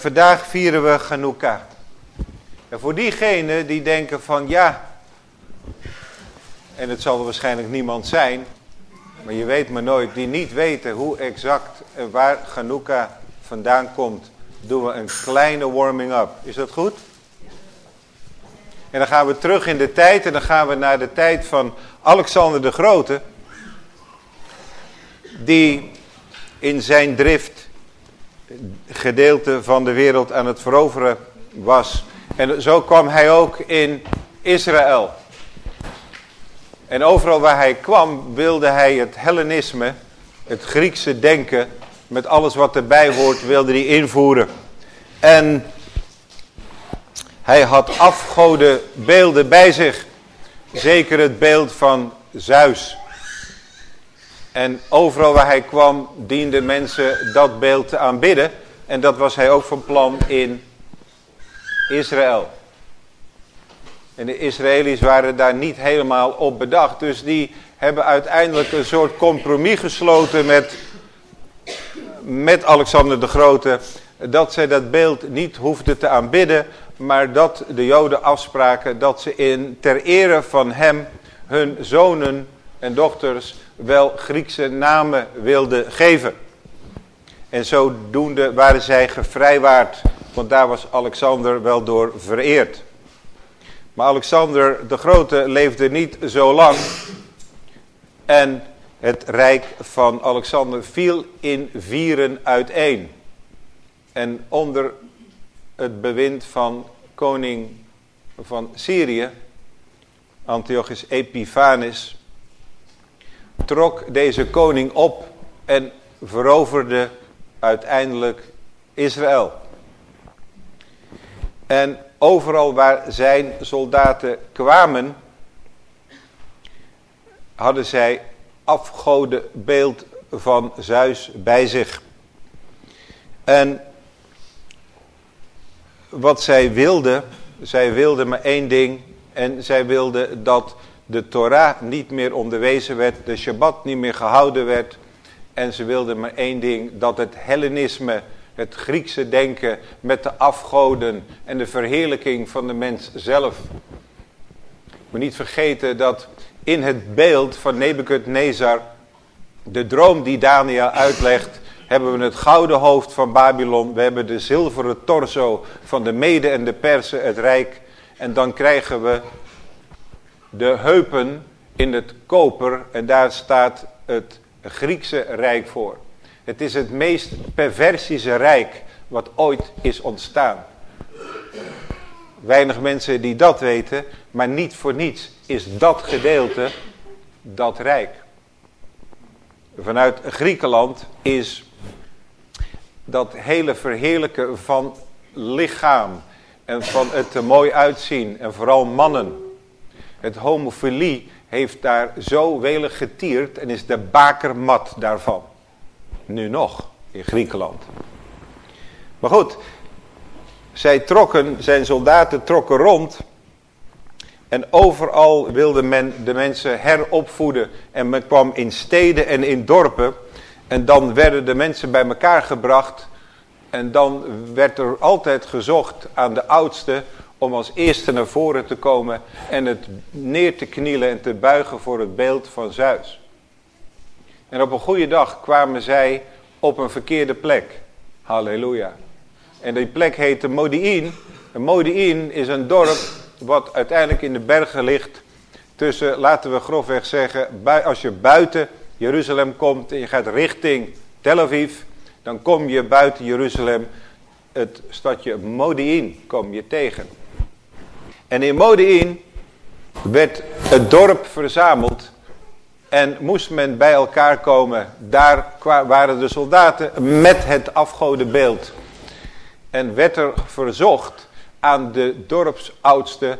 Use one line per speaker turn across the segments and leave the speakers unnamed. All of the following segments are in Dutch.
Vandaag vieren we Hanukkah. En voor diegenen die denken van ja, en het zal er waarschijnlijk niemand zijn, maar je weet maar nooit, die niet weten hoe exact en waar Hanukkah vandaan komt, doen we een kleine warming-up. Is dat goed? En dan gaan we terug in de tijd en dan gaan we naar de tijd van Alexander de Grote. Die in zijn drift gedeelte van de wereld aan het veroveren was. En zo kwam hij ook in Israël. En overal waar hij kwam wilde hij het Hellenisme, het Griekse denken, met alles wat erbij hoort, wilde hij invoeren. En hij had afgoden beelden bij zich. Zeker het beeld van Zeus. En overal waar hij kwam dienden mensen dat beeld te aanbidden. En dat was hij ook van plan in Israël. En de Israëli's waren daar niet helemaal op bedacht. Dus die hebben uiteindelijk een soort compromis gesloten met, met Alexander de Grote. Dat zij dat beeld niet hoefden te aanbidden. Maar dat de Joden afspraken dat ze in, ter ere van hem hun zonen en dochters wel Griekse namen wilden geven. En zodoende waren zij gevrijwaard, want daar was Alexander wel door vereerd. Maar Alexander de Grote leefde niet zo lang en het rijk van Alexander viel in vieren uiteen. En onder het bewind van koning van Syrië, Antiochus Epiphanes, trok deze koning op en veroverde uiteindelijk Israël. En overal waar zijn soldaten kwamen, hadden zij beeld van Zeus bij zich. En wat zij wilden, zij wilden maar één ding en zij wilden dat de Torah niet meer onderwezen werd, de Shabbat niet meer gehouden werd. En ze wilden maar één ding, dat het Hellenisme, het Griekse denken met de afgoden en de verheerlijking van de mens zelf. Moet niet vergeten dat in het beeld van Nebukadnezar, de droom die Daniel uitlegt, hebben we het gouden hoofd van Babylon, we hebben de zilveren torso van de Mede en de Persen, het Rijk. En dan krijgen we de heupen in het koper en daar staat het Griekse rijk voor. Het is het meest perversische rijk wat ooit is ontstaan. Weinig mensen die dat weten, maar niet voor niets is dat gedeelte dat rijk. Vanuit Griekenland is dat hele verheerlijken van lichaam en van het mooi uitzien en vooral mannen het homofilie heeft daar zo welig getierd en is de bakermat daarvan. Nu nog, in Griekenland. Maar goed, zij trokken, zijn soldaten trokken rond. En overal wilde men de mensen heropvoeden. En men kwam in steden en in dorpen. En dan werden de mensen bij elkaar gebracht. En dan werd er altijd gezocht aan de oudste om als eerste naar voren te komen en het neer te knielen en te buigen voor het beeld van Zeus. En op een goede dag kwamen zij op een verkeerde plek. Halleluja. En die plek heette Modi'in. En Modi'in is een dorp wat uiteindelijk in de bergen ligt. Tussen, laten we grofweg zeggen, als je buiten Jeruzalem komt en je gaat richting Tel Aviv. Dan kom je buiten Jeruzalem het stadje Modi'in kom je tegen. En in Modi'in werd het dorp verzameld en moest men bij elkaar komen. Daar waren de soldaten met het afgodenbeeld. En werd er verzocht aan de dorpsoudste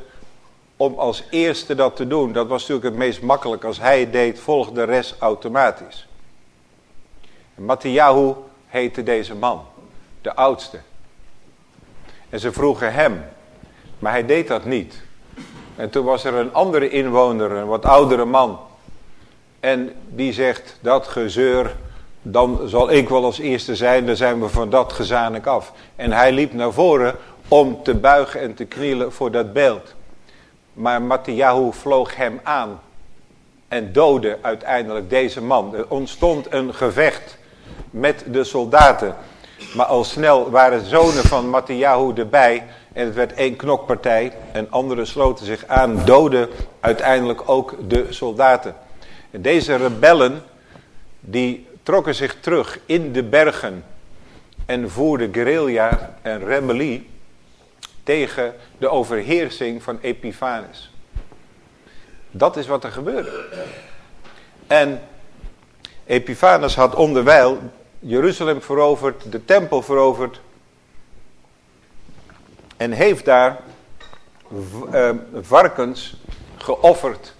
om als eerste dat te doen. Dat was natuurlijk het meest makkelijk. Als hij deed, volgde de rest automatisch. Matthiahu heette deze man, de oudste. En ze vroegen hem, maar hij deed dat niet. En toen was er een andere inwoner, een wat oudere man. En die zegt, dat gezeur, dan zal ik wel als eerste zijn, dan zijn we van dat gezamenlijk af. En hij liep naar voren om te buigen en te knielen voor dat beeld. Maar Matthiahu vloog hem aan en doodde uiteindelijk deze man. Er ontstond een gevecht met de soldaten. Maar al snel waren zonen van Matthiahu erbij en het werd één knokpartij. En anderen sloten zich aan, doden uiteindelijk ook de soldaten. En deze rebellen, die trokken zich terug in de bergen en voerden guerrilla en rebellie tegen de overheersing van Epiphanes. Dat is wat er gebeurde. En Epiphanes had onderwijl Jeruzalem veroverd, de tempel veroverd. En heeft daar uh, varkens geofferd.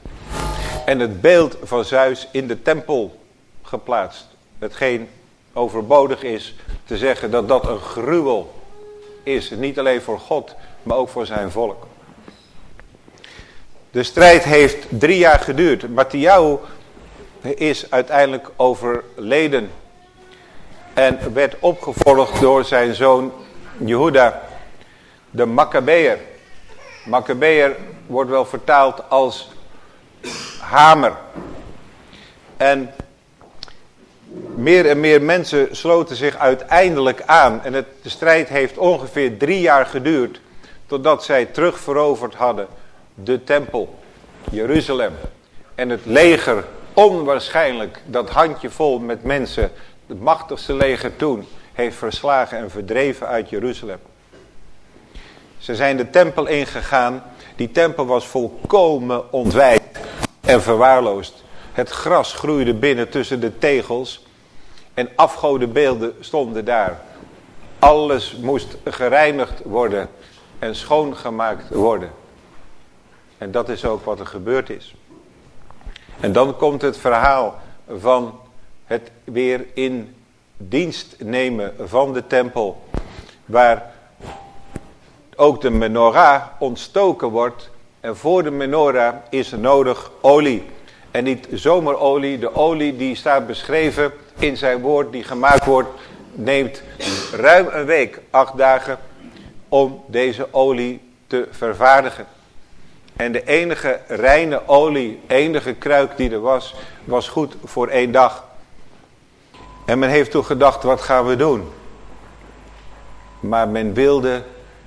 En het beeld van Zeus in de tempel geplaatst. Hetgeen overbodig is te zeggen dat dat een gruwel is. Niet alleen voor God, maar ook voor zijn volk. De strijd heeft drie jaar geduurd. Matthieu is uiteindelijk overleden. En werd opgevolgd door zijn zoon Jehuda, de Maccabeer. Maccabeer wordt wel vertaald als hamer. En meer en meer mensen sloten zich uiteindelijk aan. En de strijd heeft ongeveer drie jaar geduurd. Totdat zij terugveroverd hadden de tempel, Jeruzalem. En het leger, onwaarschijnlijk, dat handjevol met mensen, het machtigste leger toen, heeft verslagen en verdreven uit Jeruzalem. Ze zijn de tempel ingegaan. Die tempel was volkomen ontwijd en verwaarloosd. Het gras groeide binnen tussen de tegels. En afgodenbeelden stonden daar. Alles moest gereinigd worden en schoongemaakt worden. En dat is ook wat er gebeurd is. En dan komt het verhaal van het weer in dienst nemen van de tempel. Waar ook de menorah ontstoken wordt. En voor de menorah is er nodig olie. En niet zomaar olie. De olie die staat beschreven in zijn woord die gemaakt wordt. Neemt ruim een week, acht dagen, om deze olie te vervaardigen. En de enige reine olie, enige kruik die er was, was goed voor één dag. En men heeft toen gedacht, wat gaan we doen? Maar men wilde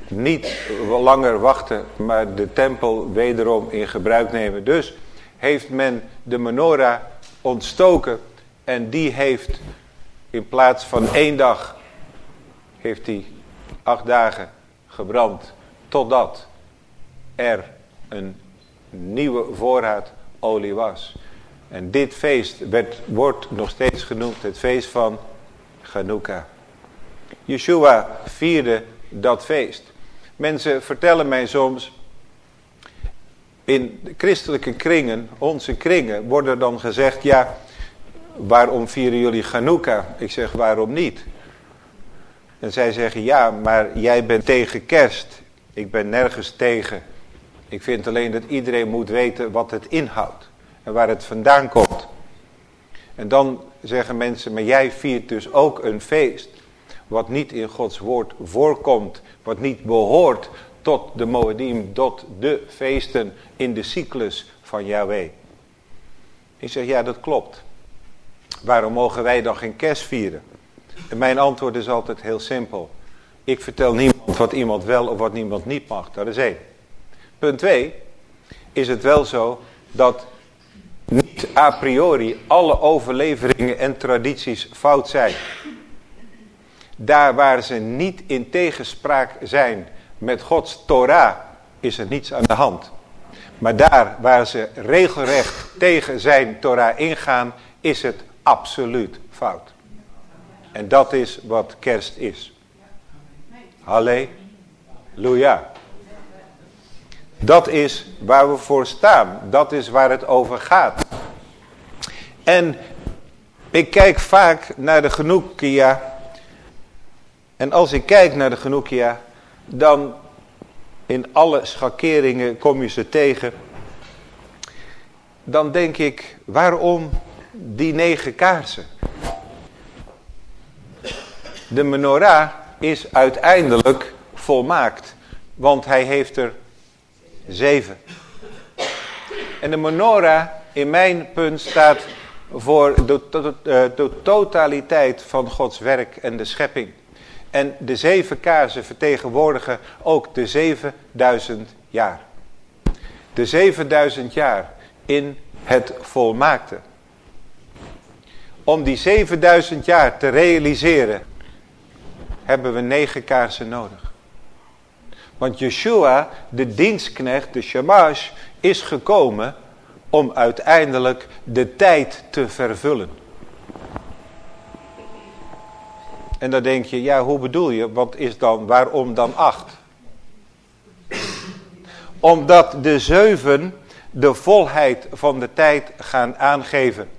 niet langer wachten, maar de tempel wederom in gebruik nemen. Dus heeft men de menorah ontstoken en die heeft in plaats van één dag, heeft hij acht dagen gebrand. Totdat er een nieuwe voorraad olie was. En dit feest werd, wordt nog steeds genoemd het feest van Chanukah. Yeshua vierde dat feest. Mensen vertellen mij soms, in christelijke kringen, onze kringen, wordt er dan gezegd, ja, waarom vieren jullie Chanukah? Ik zeg, waarom niet? En zij zeggen, ja, maar jij bent tegen kerst. Ik ben nergens tegen. Ik vind alleen dat iedereen moet weten wat het inhoudt. En waar het vandaan komt. En dan zeggen mensen, maar jij viert dus ook een feest. Wat niet in Gods woord voorkomt. Wat niet behoort tot de Moedim, tot de feesten in de cyclus van Yahweh. Ik zeg, ja dat klopt. Waarom mogen wij dan geen kerst vieren? En mijn antwoord is altijd heel simpel. Ik vertel niemand wat iemand wel of wat niemand niet mag. Dat is één. Punt 2 is het wel zo dat niet a priori alle overleveringen en tradities fout zijn. Daar waar ze niet in tegenspraak zijn met Gods Torah is er niets aan de hand. Maar daar waar ze regelrecht tegen zijn Torah ingaan is het absoluut fout. En dat is wat kerst is. Halleluja. Dat is waar we voor staan. Dat is waar het over gaat. En ik kijk vaak naar de Genoekia. En als ik kijk naar de Genoekia, dan in alle schakeringen kom je ze tegen. Dan denk ik, waarom die negen kaarsen? De menorah is uiteindelijk volmaakt. Want hij heeft er zeven. En de menorah in mijn punt staat voor de, de, de, totaliteit van Gods werk en de schepping. En de zeven kaarsen vertegenwoordigen ook de 7000 jaar. De 7000 jaar in het volmaakte. Om die 7000 jaar te realiseren hebben we negen kaarsen nodig. Want Yeshua, de dienstknecht, de shamash, is gekomen om uiteindelijk de tijd te vervullen. En dan denk je, ja hoe bedoel je, wat is dan, waarom dan acht? Omdat de zeven de volheid van de tijd gaan aangeven.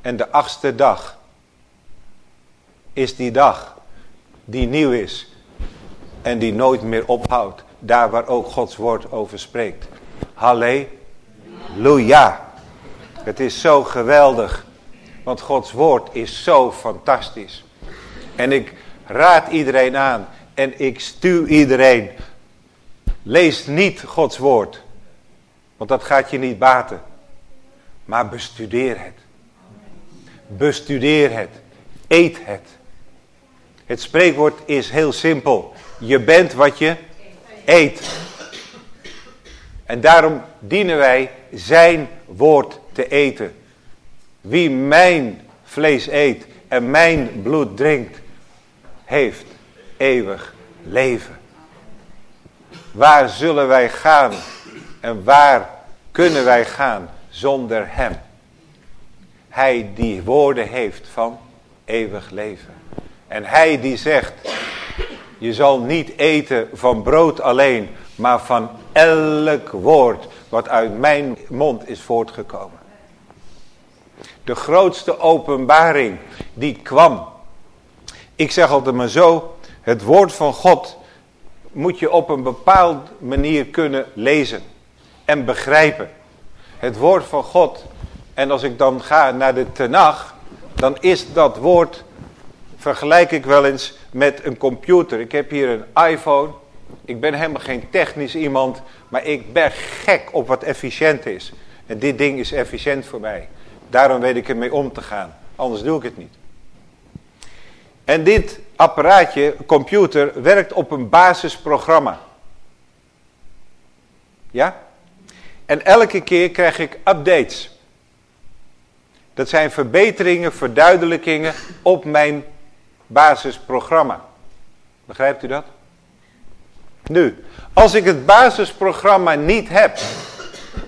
En de achtste dag is die dag die nieuw is en die nooit meer ophoudt. Daar waar ook Gods woord over spreekt. Halleluja. Het is zo geweldig. Want Gods woord is zo fantastisch. En ik raad iedereen aan. En ik stuur iedereen. Lees niet Gods woord. Want dat gaat je niet baten. Maar bestudeer het. Bestudeer het. Eet het. Het spreekwoord is heel simpel. Je bent wat je eet. En daarom dienen wij zijn woord te eten. Wie mijn vlees eet en mijn bloed drinkt, heeft eeuwig leven. Waar zullen wij gaan en waar kunnen wij gaan zonder hem? Hij die woorden heeft van eeuwig leven. En hij die zegt, je zal niet eten van brood alleen, maar van elk woord wat uit mijn mond is voortgekomen. De grootste openbaring die kwam. Ik zeg altijd maar zo, het woord van God moet je op een bepaalde manier kunnen lezen en begrijpen. Het woord van God, en als ik dan ga naar de Tenach, dan is dat woord, vergelijk ik wel eens met een computer. Ik heb hier een iPhone, ik ben helemaal geen technisch iemand, maar ik ben gek op wat efficiënt is. En dit ding is efficiënt voor mij. Daarom weet ik ermee om te gaan, anders doe ik het niet. En dit apparaatje, computer, werkt op een basisprogramma. Ja? En elke keer krijg ik updates. Dat zijn verbeteringen, verduidelijkingen op mijn basisprogramma. Begrijpt u dat? Nu, als ik het basisprogramma niet heb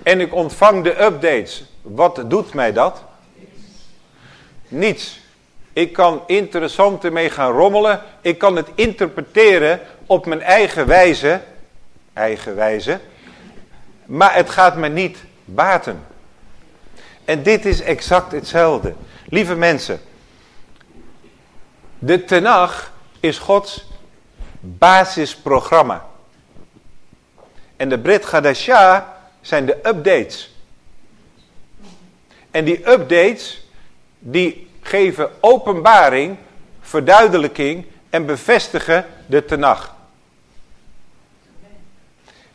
en ik ontvang de updates, wat doet mij dat? Niets. Ik kan interessant ermee gaan rommelen. Ik kan het interpreteren op mijn eigen wijze. Eigen wijze. Maar het gaat me niet baten. En dit is exact hetzelfde. Lieve mensen. De Tenach is Gods basisprogramma. En de Brit Gadasha zijn de updates. En die updates, die geven openbaring, verduidelijking en bevestigen de tenag.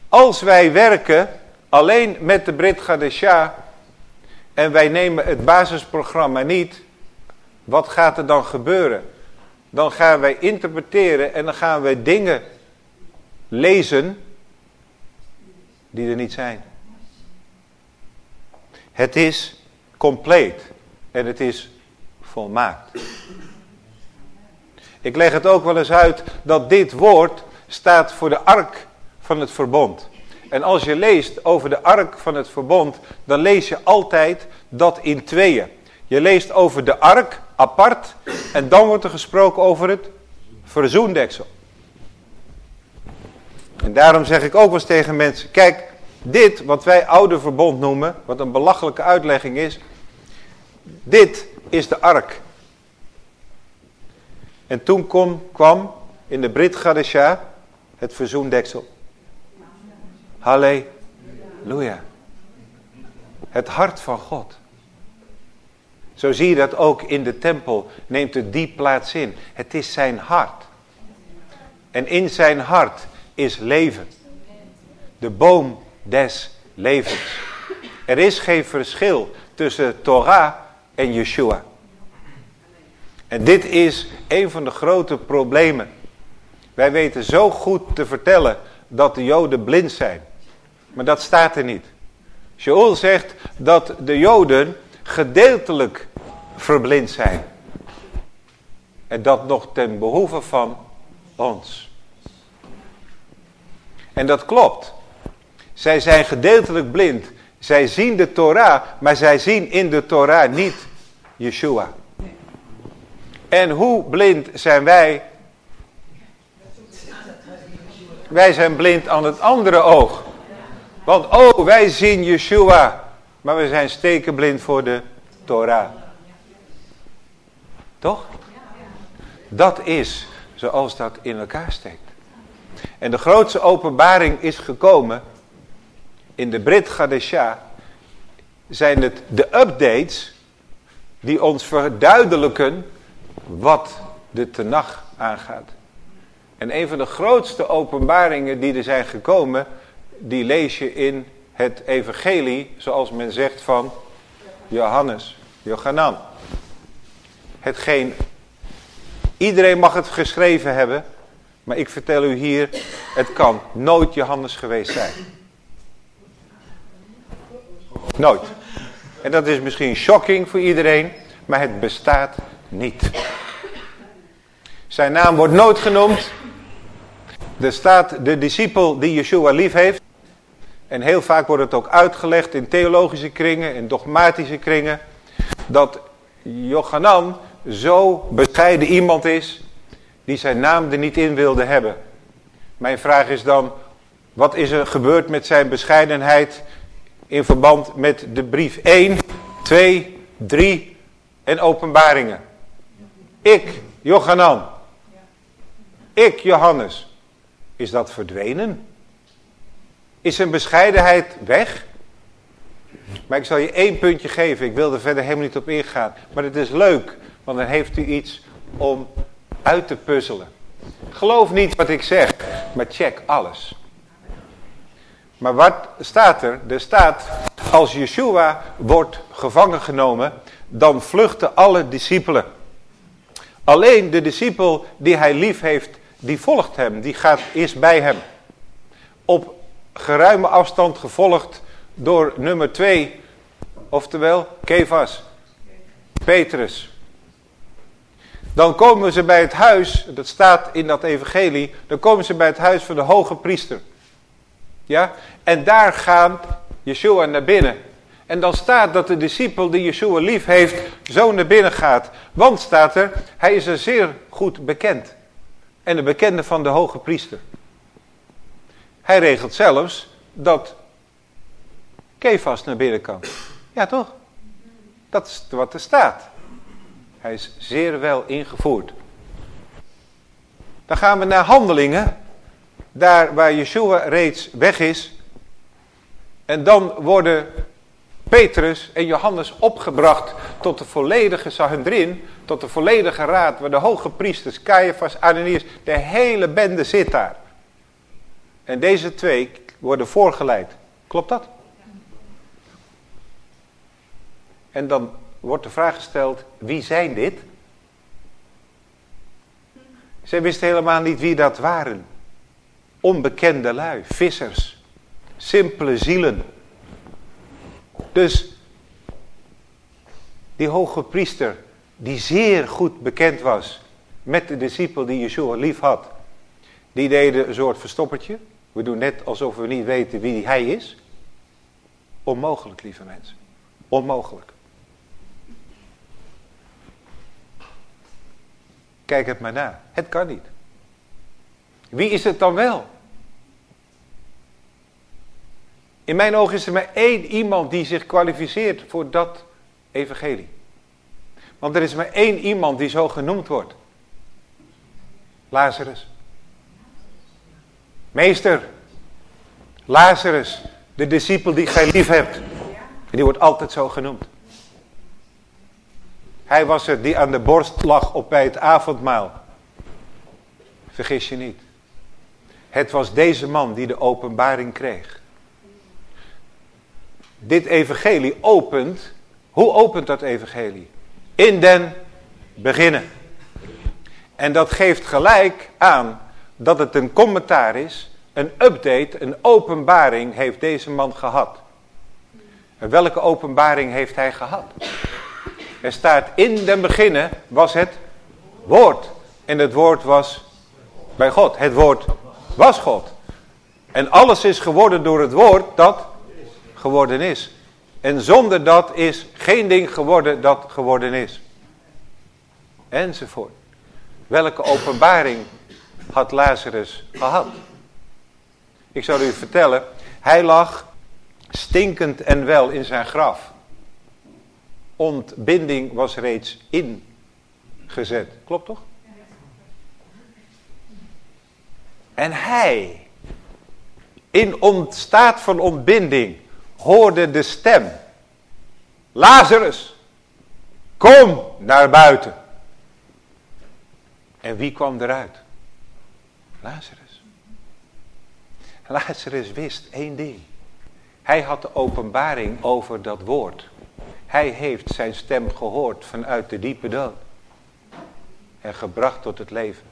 Als wij werken alleen met de Brit Gadesha en wij nemen het basisprogramma niet, wat gaat er dan gebeuren? Dan gaan wij interpreteren en dan gaan wij dingen lezen die er niet zijn. Het is compleet en het is volmaakt. Ik leg het ook wel eens uit dat dit woord staat voor de ark van het verbond. En als je leest over de ark van het verbond, dan lees je altijd dat in tweeën. Je leest over de ark apart en dan wordt er gesproken over het verzoendeksel. En daarom zeg ik ook wel eens tegen mensen, kijk, dit wat wij oude verbond noemen, wat een belachelijke uitlegging is, dit is de ark. En toen kom, kwam in de Brit Gadesha het verzoendeksel. Halleluja. Het hart van God. Zo zie je dat ook in de tempel, neemt het die plaats in. Het is zijn hart. En in zijn hart is leven. De boom des levens. Er is geen verschil tussen Torah en Yeshua. En dit is een van de grote problemen. Wij weten zo goed te vertellen dat de Joden blind zijn. Maar dat staat er niet. Shaul zegt dat de Joden gedeeltelijk verblind zijn. En dat nog ten behoeve van ons. En dat klopt. Zij zijn gedeeltelijk blind. Zij zien de Torah, maar zij zien in de Torah niet Yeshua. En hoe blind zijn wij? Wij zijn blind aan het andere oog. Want oh, wij zien Yeshua, maar we zijn stekenblind voor de Torah. Toch? Dat is zoals dat in elkaar steekt. En de grootste openbaring is gekomen in de Brit Gadesha. Zijn het de updates die ons verduidelijken wat de tenag aangaat. En een van de grootste openbaringen die er zijn gekomen, die lees je in het evangelie, zoals men zegt van Johannes, Johanan. Hetgeen, iedereen mag het geschreven hebben, maar ik vertel u hier, het kan nooit Johannes geweest zijn. Nooit. En dat is misschien shocking voor iedereen, maar het bestaat niet. Zijn naam wordt nooit genoemd. Er staat de discipel die Yeshua lief heeft. En heel vaak wordt het ook uitgelegd in theologische kringen, in dogmatische kringen. Dat Jochanan zo bescheiden iemand is die zijn naam er niet in wilde hebben. Mijn vraag is dan, wat is er gebeurd met zijn bescheidenheid in verband met de brief 1, 2, 3 en openbaringen? Ik, Jochanan. Ik, Johannes. Is dat verdwenen? Is zijn bescheidenheid weg? Maar ik zal je één puntje geven. Ik wil er verder helemaal niet op ingaan. Maar het is leuk. Want dan heeft u iets om uit te puzzelen. Geloof niet wat ik zeg. Maar check alles. Maar wat staat er? Er staat, als Yeshua wordt gevangen genomen, dan vluchten alle discipelen. Alleen de discipel die hij lief heeft, die volgt hem, die gaat, is bij hem. Op geruime afstand gevolgd door nummer twee, oftewel Kefas, Petrus. Dan komen ze bij het huis, dat staat in dat evangelie, dan komen ze bij het huis van de hoge priester. Ja, en daar gaat Yeshua naar binnen. En dan staat dat de discipel die Yeshua lief heeft, zo naar binnen gaat. Want staat er, hij is er zeer goed bekend. En de bekende van de hoge priester. Hij regelt zelfs dat Kefas naar binnen kan. Ja toch? Dat is wat er staat. Hij is zeer wel ingevoerd. Dan gaan we naar handelingen. Daar waar Yeshua reeds weg is. En dan worden Petrus en Johannes opgebracht tot de volledige Sanhedrin, tot de volledige raad, waar de hoge priesters, Caiaphas, Ananias, de hele bende zit daar. En deze twee worden voorgeleid. Klopt dat? En dan wordt de vraag gesteld, wie zijn dit? Ze wisten helemaal niet wie dat waren. Onbekende lui, vissers, simpele zielen. Dus die hoge priester, die zeer goed bekend was met de discipel die Yeshua lief had, die deden een soort verstoppertje. We doen net alsof we niet weten wie hij is. Onmogelijk, lieve mensen. Onmogelijk. Kijk het maar na. Het kan niet. Wie is het dan wel? In mijn ogen is er maar één iemand die zich kwalificeert voor dat evangelie. Want er is maar één iemand die zo genoemd wordt. Lazarus. Meester, Lazarus, de discipel die gij lief hebt. Die wordt altijd zo genoemd. Hij was het die aan de borst lag op bij het avondmaal. Vergis je niet. Het was deze man die de openbaring kreeg. Dit evangelie opent. Hoe opent dat evangelie? In den beginnen. En dat geeft gelijk aan dat het een commentaar is, een update, een openbaring heeft deze man gehad. En welke openbaring heeft hij gehad? Er staat in den beginnen was het woord. En het woord was bij God. Het woord was God. En alles is geworden door het woord dat geworden is. En zonder dat is geen ding geworden dat geworden is. Enzovoort. Welke openbaring had Lazarus gehad? Ik zal u vertellen, hij lag stinkend en wel in zijn graf. Ontbinding was reeds ingezet. Klopt toch? En hij, in ontstaat van ontbinding, hoorde de stem. Lazarus, kom naar buiten. En wie kwam eruit? Lazarus. Lazarus wist één ding. Hij had de openbaring over dat woord. Hij heeft zijn stem gehoord vanuit de diepe dood. En gebracht tot het leven.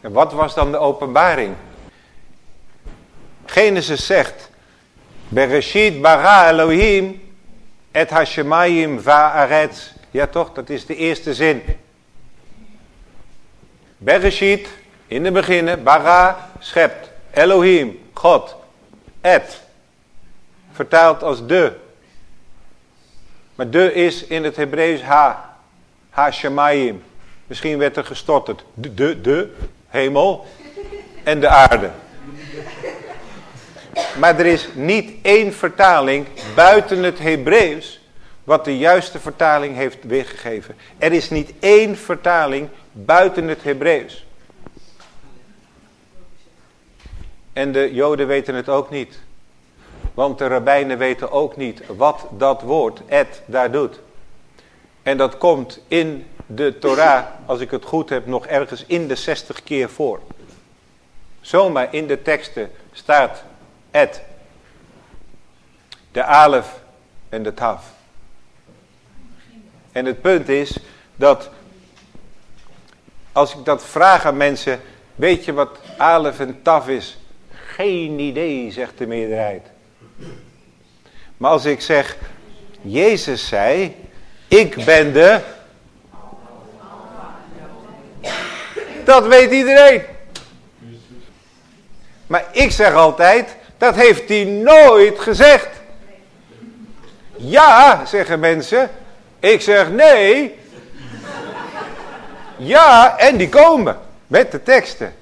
En wat was dan de openbaring? Genesis zegt. Bereshit bara Elohim et hashemayim va'aretz. Ja toch, dat is de eerste zin. Bereshit, in de beginnen, bara, schept. Elohim, God. Et, vertaald als de. Maar de is in het Hebreeuws ha. Ha shemayim. Misschien werd er gestotterd. De, de, de, hemel en de aarde. Maar er is niet één vertaling buiten het Hebreeuws wat de juiste vertaling heeft weergegeven. Er is niet één vertaling buiten het Hebreeuws. En de Joden weten het ook niet. Want de rabbijnen weten ook niet wat dat woord, et, daar doet. En dat komt in de Torah, als ik het goed heb, nog ergens in de 60 keer voor. Zomaar in de teksten staat et. De alef en de taf. En het punt is dat als ik dat vraag aan mensen, weet je wat alef en taf is? Geen idee, zegt de meerderheid. Maar als ik zeg, Jezus zei, ik ben de... Dat weet iedereen. Maar ik zeg altijd, dat heeft hij nooit gezegd. Ja, zeggen mensen. Ik zeg nee. Ja, en die komen met de teksten.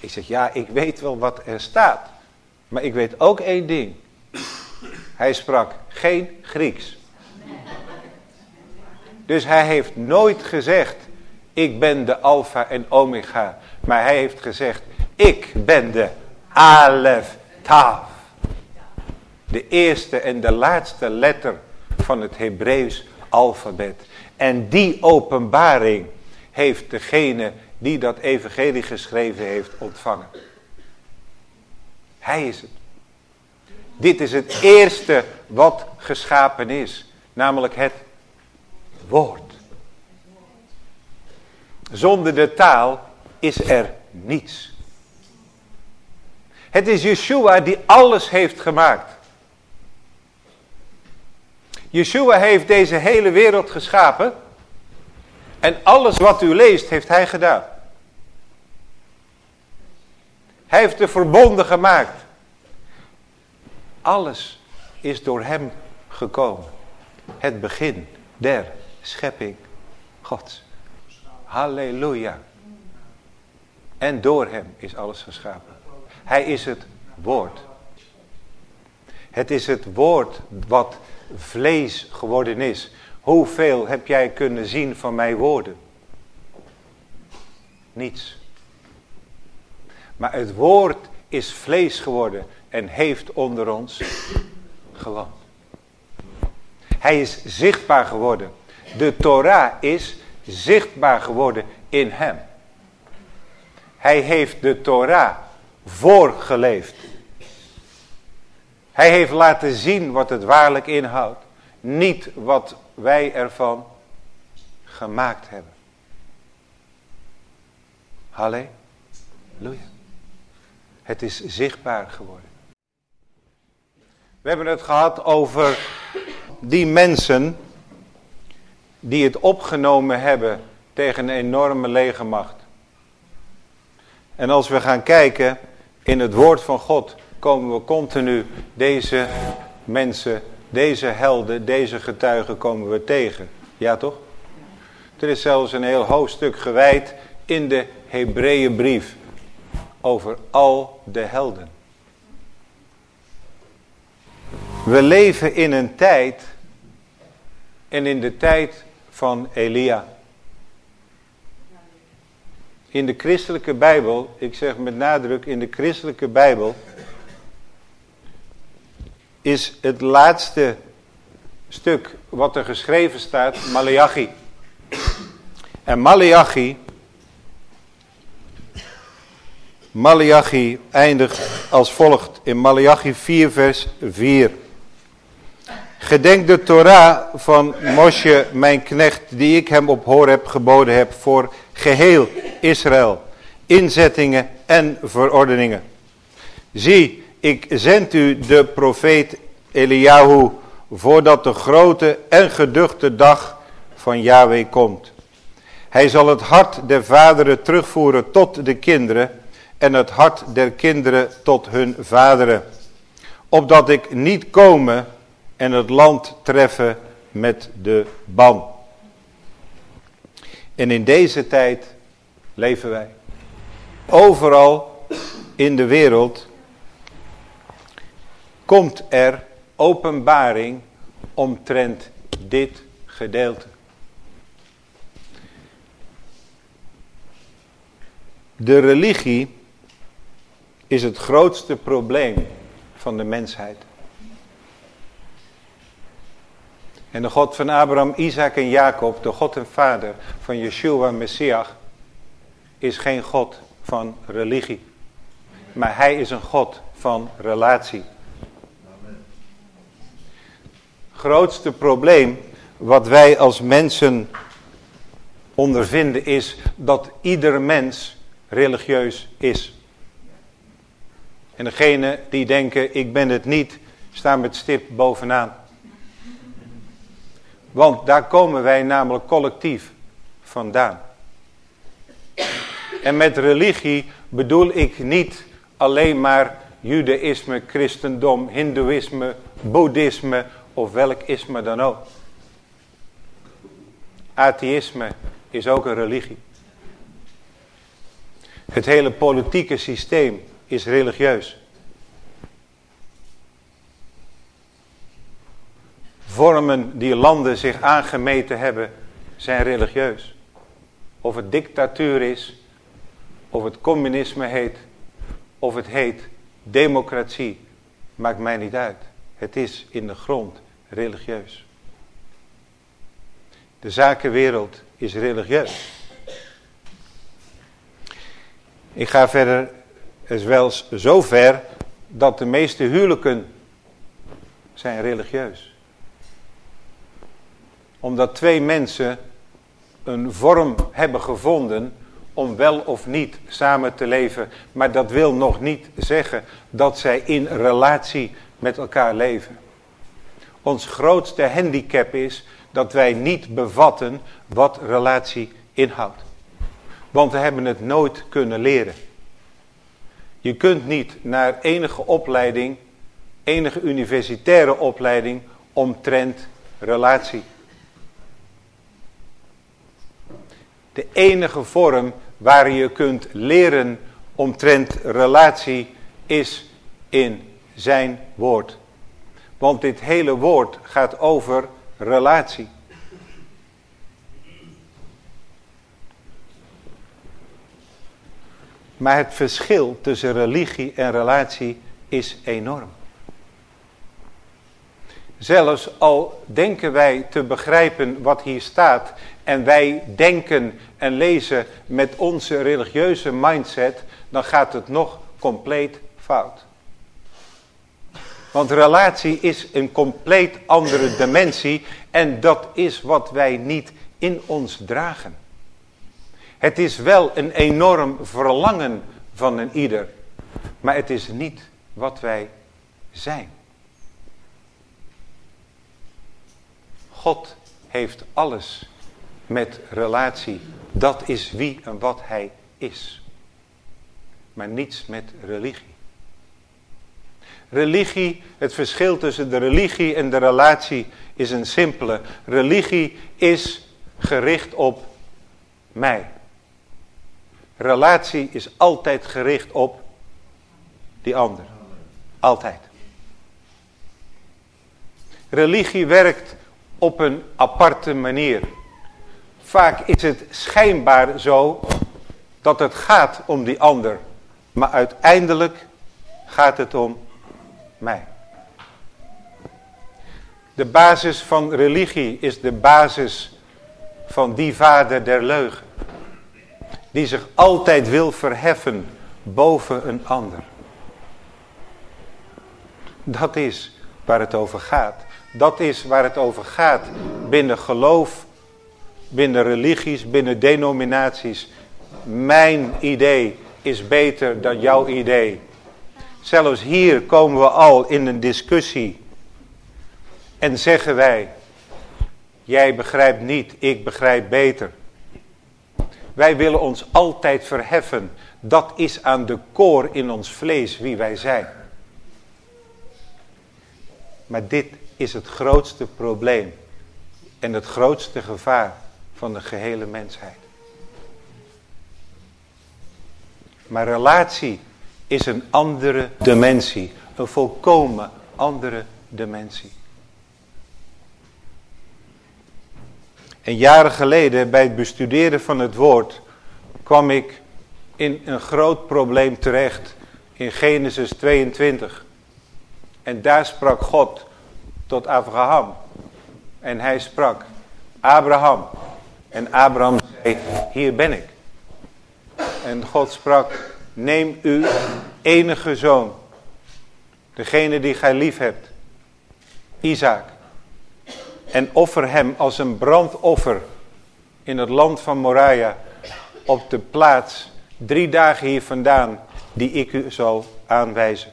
Ik zeg ja, ik weet wel wat er staat. Maar ik weet ook één ding. Hij sprak geen Grieks. Dus hij heeft nooit gezegd, ik ben de alfa en omega. Maar hij heeft gezegd, ik ben de alef taf. De eerste en de laatste letter van het Hebreeuws alfabet. En die openbaring heeft degene die dat evangelie geschreven heeft ontvangen. Hij is het. Dit is het eerste wat geschapen is. Namelijk het woord. Zonder de taal is er niets. Het is Yeshua die alles heeft gemaakt. Yeshua heeft deze hele wereld geschapen. En alles wat u leest heeft hij gedaan. Hij heeft de verbonden gemaakt. Alles is door hem gekomen. Het begin der schepping Gods. Halleluja. En door hem is alles geschapen. Hij is het woord. Het is het woord wat vlees geworden is. Hoeveel heb jij kunnen zien van mijn woorden? Niets. Maar het woord is vlees geworden en heeft onder ons gewoond. Hij is zichtbaar geworden. De Torah is zichtbaar geworden in hem. Hij heeft de Torah voorgeleefd. Hij heeft laten zien wat het waarlijk inhoudt. Niet wat wij ervan gemaakt hebben. Halleluja. Het is zichtbaar geworden. We hebben het gehad over die mensen die het opgenomen hebben tegen een enorme legermacht. En als we gaan kijken in het woord van God, komen we continu deze mensen, deze helden, deze getuigen komen we tegen. Ja toch? Er is zelfs een heel hoofdstuk gewijd in de Hebreeënbrief over al de helden. We leven in een tijd en in de tijd van Elia. In de christelijke Bijbel, ik zeg met nadruk in de christelijke Bijbel, is het laatste stuk wat er geschreven staat, Malachi. En Malachi, Malachi eindigt als volgt in Malachi 4 vers 4. Gedenk de Torah van Mosje, mijn knecht, die ik hem op Horeb geboden heb voor geheel Israël, inzettingen en verordeningen. Zie, ik zend u de profeet Eliyahu, voordat de grote en geduchte dag van Yahweh komt. Hij zal het hart der vaderen terugvoeren tot de kinderen en het hart der kinderen tot hun vaderen. Opdat ik niet komen en het land treffen met de ban. En in deze tijd leven wij. Overal in de wereld komt er openbaring omtrent dit gedeelte. De religie is het grootste probleem van de mensheid. En de God van Abraham, Isaac en Jacob, de God en Vader van Yeshua Messias, is geen God van religie. Maar hij is een God van relatie. Grootste probleem wat wij als mensen ondervinden is dat ieder mens religieus is. En degene die denken ik ben het niet, staan met stip bovenaan. Want daar komen wij namelijk collectief vandaan. En met religie bedoel ik niet alleen maar judaïsme, christendom, hindoeïsme, boeddhisme of welk isme dan ook. Atheïsme is ook een religie. Het hele politieke systeem is religieus. Vormen die landen zich aangemeten hebben zijn religieus. Of het dictatuur is, of het communisme heet, of het heet democratie, maakt mij niet uit. Het is in de grond religieus. De zakenwereld is religieus. Ik ga verder, is wel zo ver dat de meeste huwelijken zijn religieus. Omdat twee mensen een vorm hebben gevonden om wel of niet samen te leven. Maar dat wil nog niet zeggen dat zij in relatie met elkaar leven. Ons grootste handicap is dat wij niet bevatten wat relatie inhoudt. Want we hebben het nooit kunnen leren. Je kunt niet naar enige opleiding, enige universitaire opleiding omtrent relatie. De enige vorm waar je kunt leren omtrent relatie is in zijn woord. Want dit hele woord gaat over relatie. Maar het verschil tussen religie en relatie is enorm. Zelfs al denken wij te begrijpen wat hier staat en wij denken en lezen met onze religieuze mindset, dan gaat het nog compleet fout. Want relatie is een compleet andere dimensie en dat is wat wij niet in ons dragen. Het is wel een enorm verlangen van een ieder, maar het is niet wat wij zijn. God heeft alles met relatie. Dat is wie en wat hij is. Maar niets met religie. Religie, het verschil tussen de religie en de relatie is een simpele. Religie is gericht op mij. Relatie is altijd gericht op die ander. Altijd. Religie werkt op een aparte manier. Vaak is het schijnbaar zo dat het gaat om die ander. Maar uiteindelijk gaat het om mij. De basis van religie is de basis van die vader der leugen. Die zich altijd wil verheffen boven een ander. Dat is waar het over gaat. Dat is waar het over gaat binnen geloof, binnen religies, binnen denominaties. Mijn idee is beter dan jouw idee. Zelfs hier komen we al in een discussie. En zeggen wij, jij begrijpt niet, ik begrijp beter. Wij willen ons altijd verheffen. Dat is aan de koor in ons vlees wie wij zijn. Maar dit is het grootste probleem en het grootste gevaar van de gehele mensheid. Maar relatie is een andere dimensie, een volkomen andere dimensie. En jaren geleden bij het bestuderen van het woord kwam ik in een groot probleem terecht in Genesis 22. En daar sprak God tot Abraham. En hij sprak, Abraham. En Abraham zei, hier ben ik. En God sprak, neem uw enige zoon. Degene die gij lief hebt. Isaac. En offer hem als een brandoffer in het land van Moriah op de plaats drie dagen hier vandaan die ik u zal aanwijzen.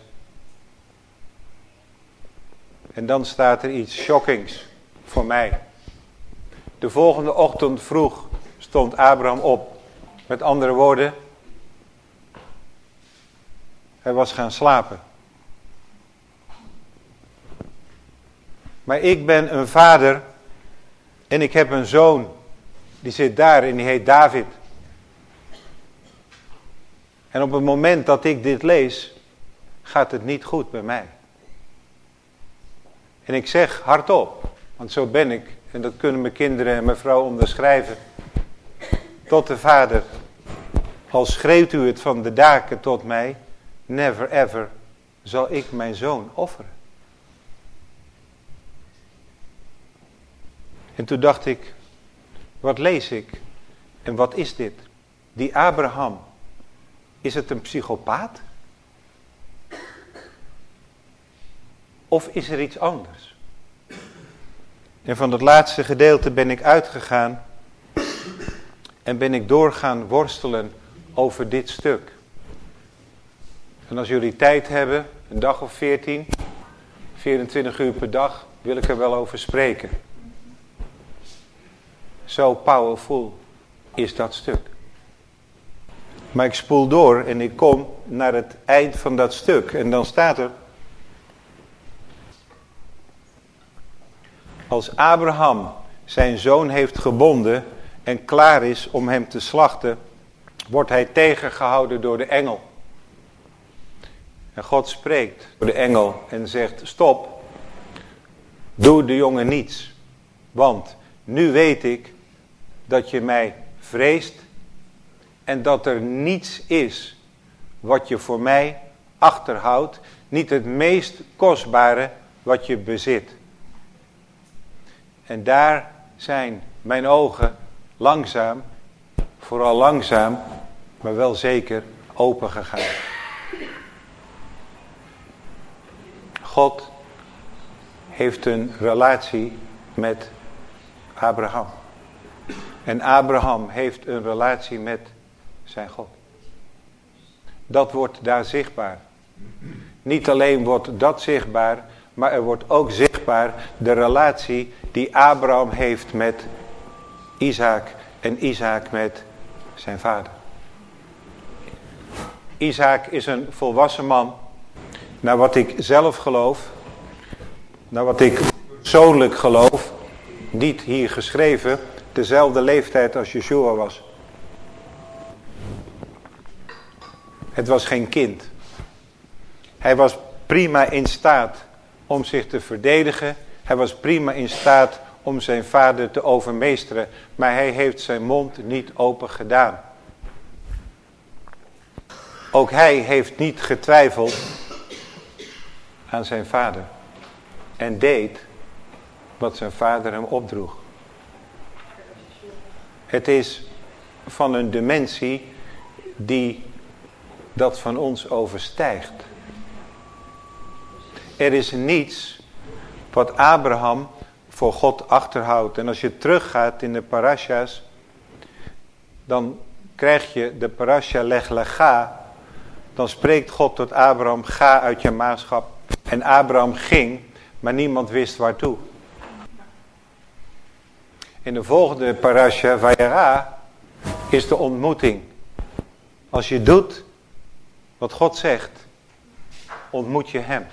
En dan staat er iets shockings voor mij. De volgende ochtend vroeg stond Abraham op. Met andere woorden, hij was gaan slapen. Maar ik ben een vader en ik heb een zoon. Die zit daar en die heet David. En op het moment dat ik dit lees, gaat het niet goed bij mij. En ik zeg hardop, want zo ben ik, en dat kunnen mijn kinderen en mijn vrouw onderschrijven. Tot de vader, al schreeuwt u het van de daken tot mij, never ever zal ik mijn zoon offeren. En toen dacht ik, wat lees ik en wat is dit? Die Abraham, is het een psychopaat? Of is er iets anders? En van het laatste gedeelte ben ik uitgegaan en ben ik doorgaan worstelen over dit stuk. En als jullie tijd hebben, een dag of 14, 24 uur per dag, wil ik er wel over spreken. Zo powerful is dat stuk. Maar ik spoel door en ik kom naar het eind van dat stuk. En dan staat er... Als Abraham zijn zoon heeft gebonden en klaar is om hem te slachten, wordt hij tegengehouden door de engel. En God spreekt door de engel en zegt, stop, doe de jongen niets. Want nu weet ik dat je mij vreest en dat er niets is wat je voor mij achterhoudt, niet het meest kostbare wat je bezit. En daar zijn mijn ogen langzaam, vooral langzaam, maar wel zeker open gegaan. God heeft een relatie met Abraham. En Abraham heeft een relatie met zijn God. Dat wordt daar zichtbaar. Niet alleen wordt dat zichtbaar, maar er wordt ook zichtbaar de relatie die Abraham heeft met Isaac en Isaac met zijn vader. Isaac is een volwassen man, naar wat ik zelf geloof, naar wat ik persoonlijk geloof, niet hier geschreven, dezelfde leeftijd als Yeshua was. Het was geen kind. Hij was prima in staat om zich te verdedigen. Hij was prima in staat om zijn vader te overmeesteren. Maar hij heeft zijn mond niet open gedaan. Ook hij heeft niet getwijfeld aan zijn vader. En deed wat zijn vader hem opdroeg. Het is van een dimensie die dat van ons overstijgt. Er is niets wat Abraham voor God achterhoudt. En als je teruggaat in de parashas, dan krijg je de parasha leg lega. Dan spreekt God tot Abraham, ga uit je maatschap. En Abraham ging, maar niemand wist waartoe. In de volgende parasha, Vayera, is de ontmoeting. Als je doet wat God zegt, ontmoet je hem.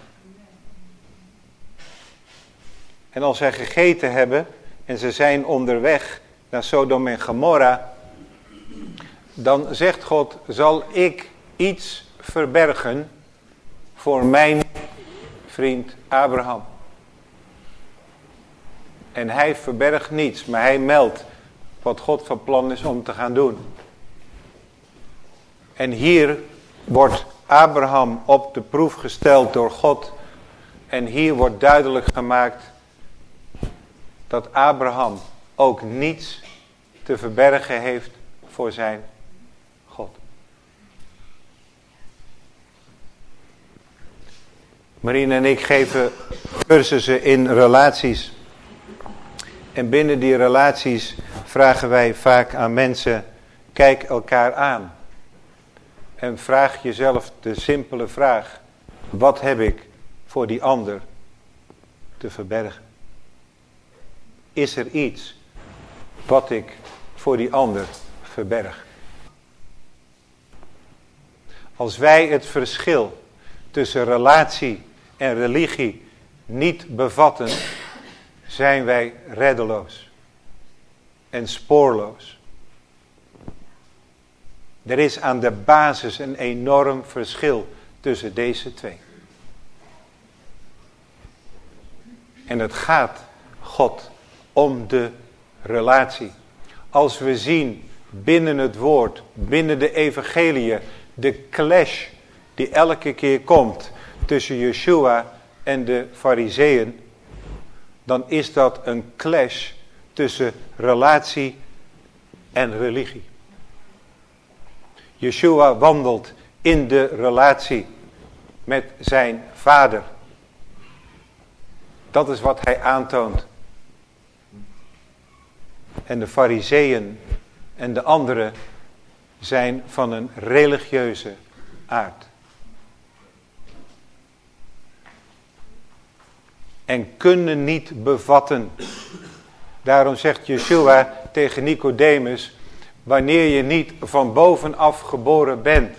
En als zij gegeten hebben en ze zijn onderweg naar Sodom en Gomorra, dan zegt God, zal ik iets verbergen voor mijn vriend Abraham. En hij verbergt niets, maar hij meldt wat God van plan is om te gaan doen. En hier wordt Abraham op de proef gesteld door God. En hier wordt duidelijk gemaakt dat Abraham ook niets te verbergen heeft voor zijn God. Marine en ik geven cursussen in relaties. En binnen die relaties vragen wij vaak aan mensen, kijk elkaar aan. En vraag jezelf de simpele vraag, wat heb ik voor die ander te verbergen? Is er iets wat ik voor die ander verberg? Als wij het verschil tussen relatie en religie niet bevatten, zijn wij reddeloos en spoorloos. Er is aan de basis een enorm verschil tussen deze twee. En het gaat God om de relatie. Als we zien binnen het woord, binnen de evangelie, de clash die elke keer komt tussen Yeshua en de fariseeën, dan is dat een clash tussen relatie en religie. Yeshua wandelt in de relatie met zijn vader. Dat is wat hij aantoont. En de fariseeën en de anderen zijn van een religieuze aard. En kunnen niet bevatten. Daarom zegt Yeshua tegen Nicodemus, wanneer je niet van bovenaf geboren bent,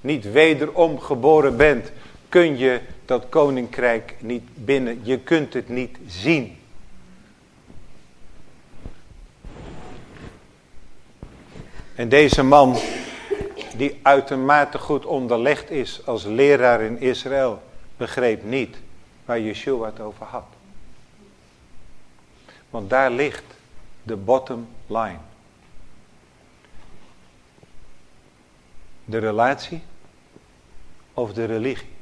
niet wederom geboren bent, kun je dat koninkrijk niet binnen. Je kunt het niet zien. En deze man, die uitermate goed onderlegd is als leraar in Israël, begreep niet waar Yeshua het over had. Want daar ligt de bottom line. De relatie of de religie?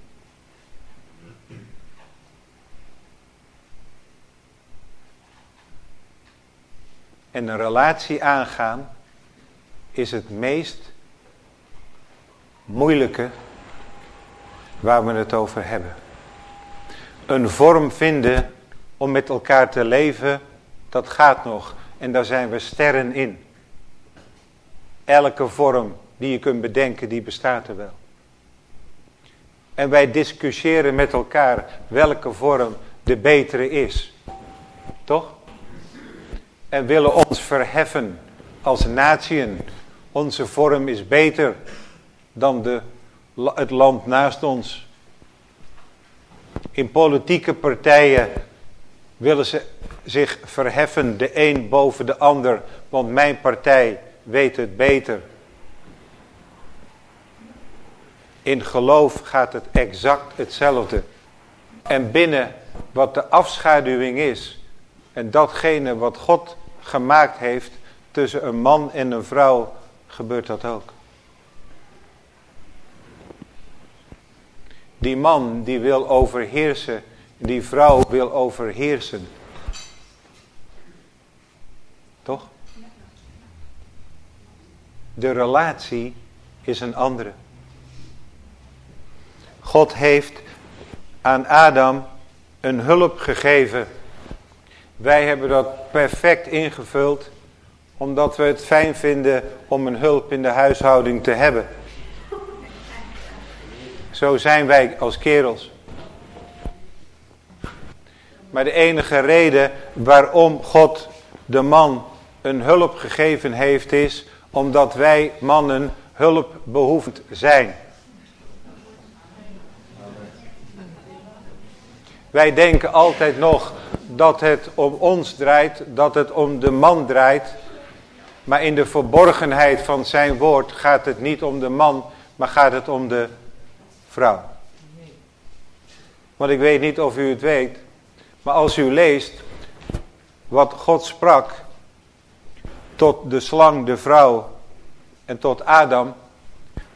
en een relatie aangaan is het meest moeilijke waar we het over hebben. Een vorm vinden om met elkaar te leven, dat gaat nog. En daar zijn we sterren in. Elke vorm die je kunt bedenken, die bestaat er wel. En wij discussiëren met elkaar welke vorm de betere is. Toch? En willen ons verheffen als natieën. Onze vorm is beter dan de, het land naast ons. In politieke partijen willen ze zich verheffen, de een boven de ander, want mijn partij weet het beter. In geloof gaat het exact hetzelfde. En binnen wat de afschaduwing is, en datgene wat God gemaakt heeft tussen een man en een vrouw, gebeurt dat ook. Die man die wil overheersen, die vrouw wil overheersen. Toch? De relatie is een andere. God heeft aan Adam een hulp gegeven. Wij hebben dat perfect ingevuld, omdat we het fijn vinden om een hulp in de huishouding te hebben. Zo zijn wij als kerels. Maar de enige reden waarom God de man een hulp gegeven heeft is omdat wij mannen hulpbehoevend zijn. Wij denken altijd nog dat het om ons draait, dat het om de man draait. Maar in de verborgenheid van zijn woord gaat het niet om de man, maar gaat het om de vrouw. Want ik weet niet of u het weet, maar als u leest wat God sprak tot de slang, de vrouw en tot Adam,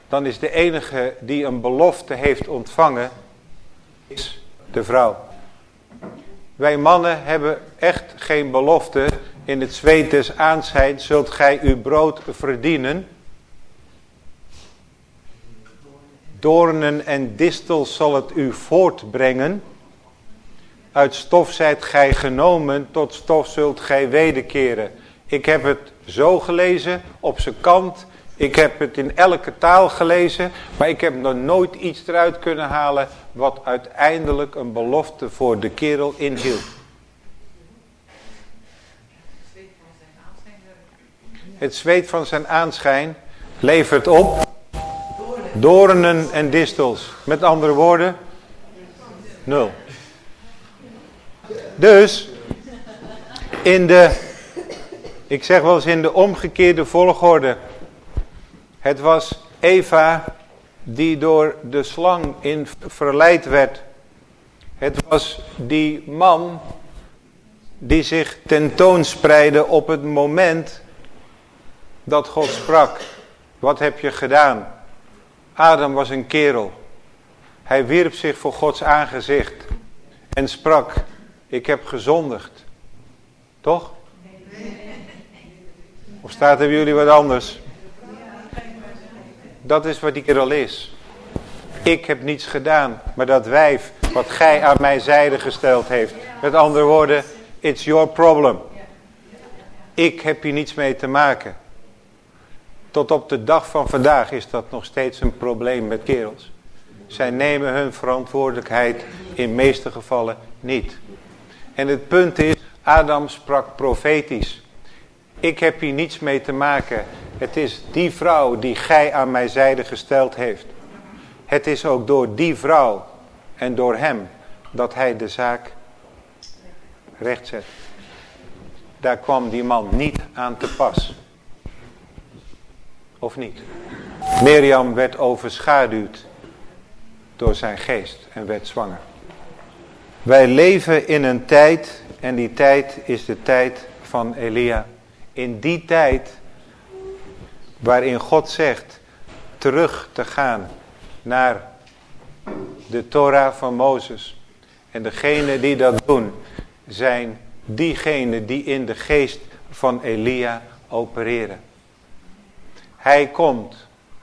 dan is de enige die een belofte heeft ontvangen, is de vrouw. Wij mannen hebben echt geen belofte. In het zweet des aanschijn zult gij uw brood verdienen. Doornen en distels zal het u voortbrengen. Uit stof zijt gij genomen, tot stof zult gij wederkeren. Ik heb het zo gelezen, op zijn kant. Ik heb het in elke taal gelezen, maar ik heb nog nooit iets eruit kunnen halen wat uiteindelijk een belofte voor de kerel inhield. Het zweet van zijn aanschijn levert op doornen en distels. Met andere woorden, nul. Dus, in de, ik zeg wel eens in de omgekeerde volgorde. Het was Eva die door de slang in verleid werd. Het was die man die zich tentoonspreidde op het moment dat God sprak. Wat heb je gedaan? Adam was een kerel. Hij wierp zich voor Gods aangezicht en sprak, ik heb gezondigd. Toch? Of staat er jullie wat anders? Dat is wat die kerel is. Ik heb niets gedaan, maar dat wijf wat gij aan mijn zijde gesteld heeft. Met andere woorden, it's your problem. Ik heb hier niets mee te maken. Tot op de dag van vandaag is dat nog steeds een probleem met kerels. Zij nemen hun verantwoordelijkheid in meeste gevallen niet. En het punt is, Adam sprak profetisch. Ik heb hier niets mee te maken. Het is die vrouw die gij aan mijn zijde gesteld heeft. Het is ook door die vrouw en door hem dat hij de zaak rechtzet. Daar kwam die man niet aan te pas. Of niet? Mirjam werd overschaduwd door zijn geest en werd zwanger. Wij leven in een tijd, en die tijd is de tijd van Elia. In die tijd waarin God zegt terug te gaan naar de Torah van Mozes. En degene die dat doen zijn diegenen die in de geest van Elia opereren. Hij komt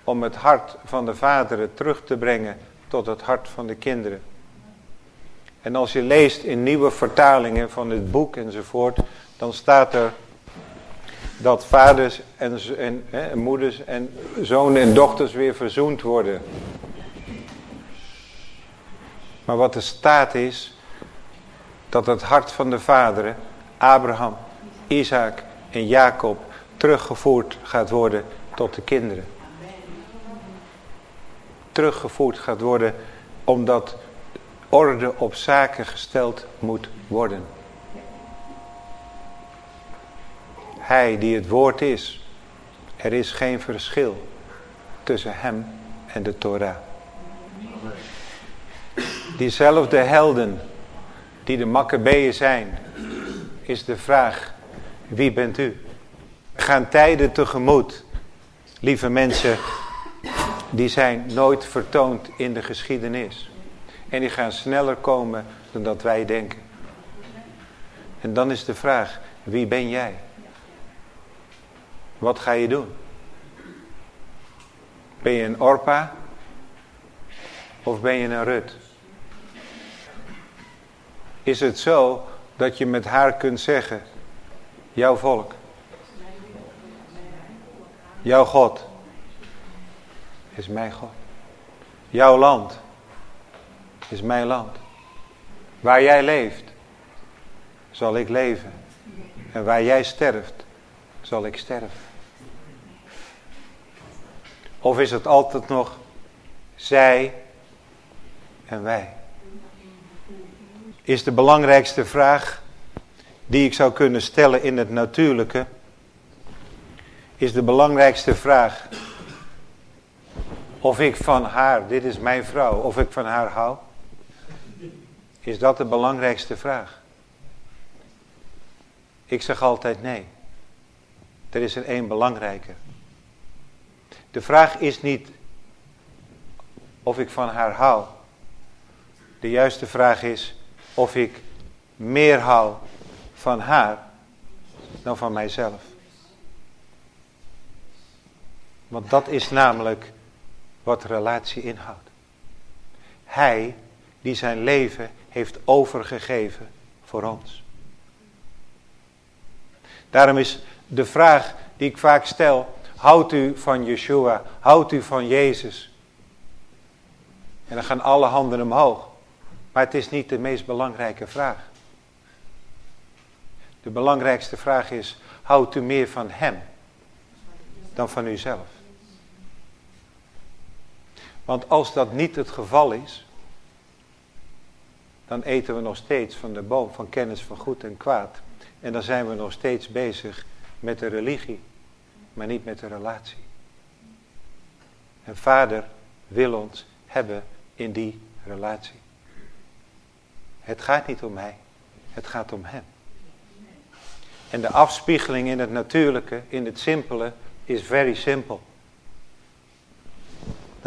om het hart van de vaderen terug te brengen tot het hart van de kinderen. En als je leest in nieuwe vertalingen van het boek enzovoort, dan staat er dat vaders en, en, en moeders en zonen en dochters weer verzoend worden. Maar wat er staat is, dat het hart van de vaderen, Abraham, Isaac en Jacob, teruggevoerd gaat worden tot de kinderen. Teruggevoerd gaat worden omdat orde op zaken gesteld moet worden. Hij die het woord is, er is geen verschil tussen hem en de Torah. Diezelfde helden die de Maccabeeën zijn, is de vraag, wie bent u? We gaan tijden tegemoet, lieve mensen, die zijn nooit vertoond in de geschiedenis. En die gaan sneller komen dan dat wij denken. En dan is de vraag, wie ben jij? Wat ga je doen? Ben je een Orpa? Of ben je een Rut? Is het zo dat je met haar kunt zeggen, jouw volk, jouw God is mijn God. Jouw land is mijn land. Waar jij leeft, zal ik leven. En waar jij sterft, zal ik sterven. Of is het altijd nog zij en wij? Is de belangrijkste vraag die ik zou kunnen stellen in het natuurlijke, is de belangrijkste vraag of ik van haar, dit is mijn vrouw, of ik van haar hou? Is dat de belangrijkste vraag? Ik zeg altijd nee. Er is er één belangrijke. De vraag is niet of ik van haar hou. De juiste vraag is of ik meer hou van haar dan van mijzelf. Want dat is namelijk wat relatie inhoudt. Hij die zijn leven heeft overgegeven voor ons. Daarom is de vraag die ik vaak stel, houdt u van Yeshua, houdt u van Jezus? En dan gaan alle handen omhoog. Maar het is niet de meest belangrijke vraag. De belangrijkste vraag is, houdt u meer van Hem dan van uzelf? Want als dat niet het geval is, dan eten we nog steeds van de boom van kennis van goed en kwaad. En dan zijn we nog steeds bezig met de religie, maar niet met de relatie. En vader wil ons hebben in die relatie. Het gaat niet om mij, het gaat om hem. En de afspiegeling in het natuurlijke, in het simpele, is very simple.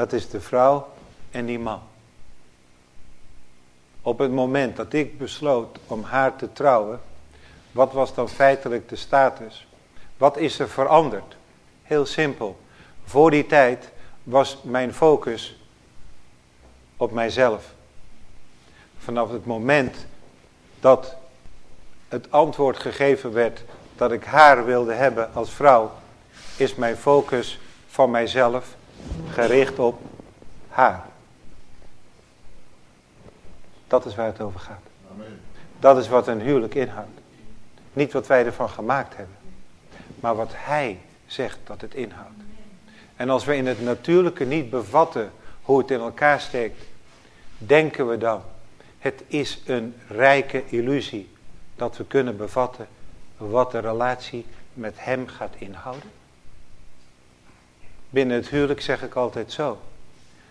Dat is de vrouw en die man. Op het moment dat ik besloot om haar te trouwen, wat was dan feitelijk de status? Wat is er veranderd? Heel simpel. Voor die tijd was mijn focus op mijzelf. Vanaf het moment dat het antwoord gegeven werd dat ik haar wilde hebben als vrouw, is mijn focus van mijzelf gericht op haar. Dat is waar het over gaat. Amen. Dat is wat een huwelijk inhoudt. Niet wat wij ervan gemaakt hebben. Maar wat hij zegt dat het inhoudt. En als we in het natuurlijke niet bevatten hoe het in elkaar steekt. Denken we dan. Het is een rijke illusie. Dat we kunnen bevatten wat de relatie met hem gaat inhouden. Binnen het huwelijk zeg ik altijd zo.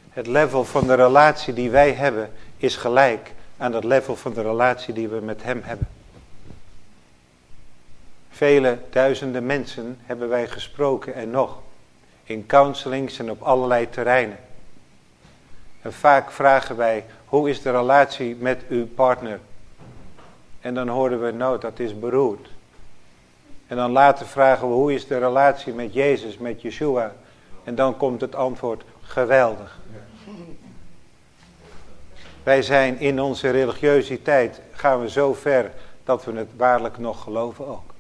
Het level van de relatie die wij hebben is gelijk aan het level van de relatie die we met hem hebben. Vele duizenden mensen hebben wij gesproken en nog. In counselings en op allerlei terreinen. En vaak vragen wij, hoe is de relatie met uw partner? En dan horen we, nou dat is beroerd. En dan later vragen we hoe is de relatie met Jezus, met Yeshua. En dan komt het antwoord geweldig. Wij zijn in onze religiositeit, gaan we zo ver dat we het waarlijk nog geloven ook.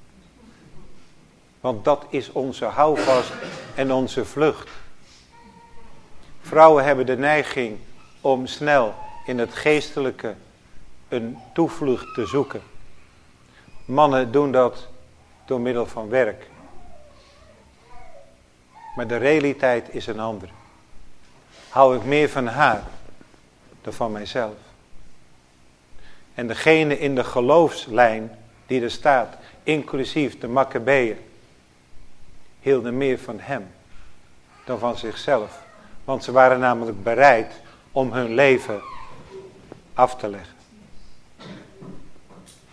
Want dat is onze houvast en onze vlucht. Vrouwen hebben de neiging om snel in het geestelijke een toevlucht te zoeken. Mannen doen dat door middel van werk. Maar de realiteit is een andere. Hou ik meer van haar dan van mijzelf. En degene in de geloofslijn die er staat, inclusief de Maccabeeën, hielden meer van hem dan van zichzelf. Want ze waren namelijk bereid om hun leven af te leggen.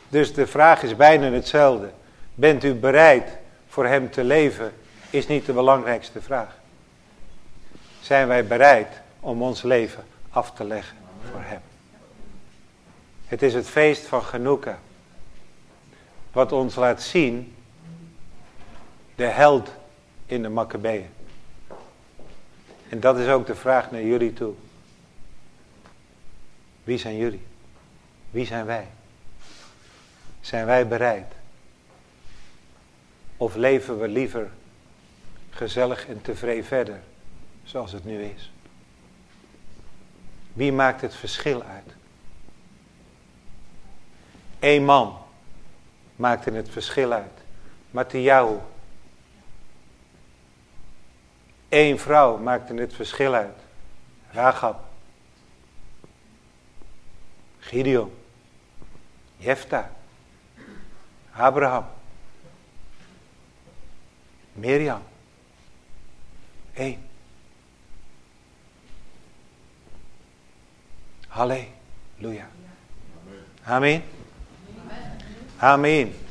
Dus de vraag is bijna hetzelfde. Bent u bereid voor hem te leven, is niet de belangrijkste vraag. Zijn wij bereid om ons leven af te leggen voor hem? Het is het feest van Genoeka. Wat ons laat zien de held in de Maccabeeën. En dat is ook de vraag naar jullie toe. Wie zijn jullie? Wie zijn wij? Zijn wij bereid? Of leven we liever gezellig en tevreden verder, zoals het nu is? Wie maakt het verschil uit? Eén man maakte het verschil uit. Matthieu. Eén vrouw maakte het verschil uit. Ragab. Gideon. Jefta. Abraham. Mirjam. Eén. Halleluja. Amen. Amen.